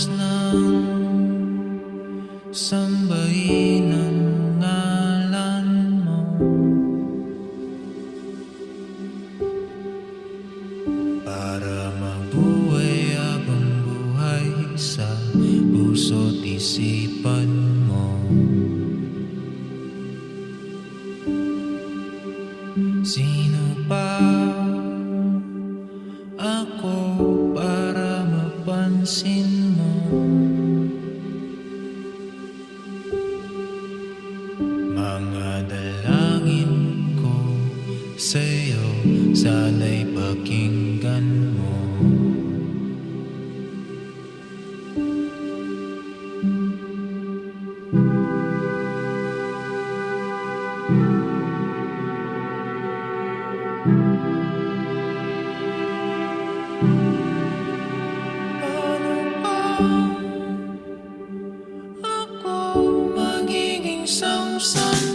Oras ng sambahin mo. Para abang buhay sa puso't isipan mo. Sino pa pansin mo? Mga dalangin ko sa'yo Sana'y pakinggan mo. sun.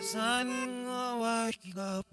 Sun oh, I know I got